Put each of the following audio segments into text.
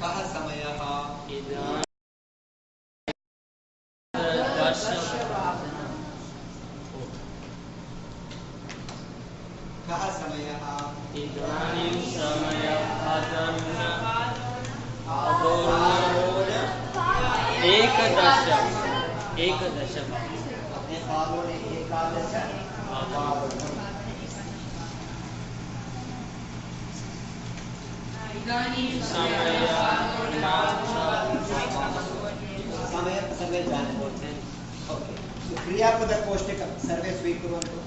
कः समयः इदानीं कः समयः इदानीं समयः एकदश एकदश अपने बालों ने एकादश समयः समय सर्वे ओके क्रियापदकोष्टकं सर्वे स्वीकुर्वन्तु।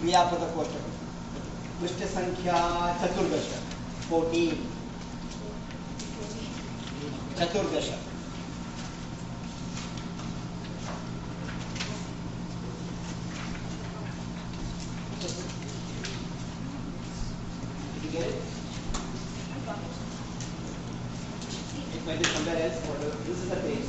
क्रियापदकोष्टकं पृष्ठसङ्ख्या चतुर्दश। फोर्टीन् चतुर्दश। It? Might be somewhere else, this is the page.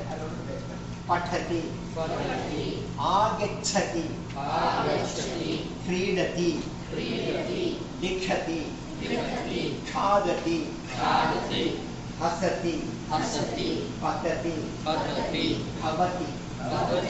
पठति. आगच्छति. क्रीडति. लिखति. खादति. हसति. हसति पतति. भवति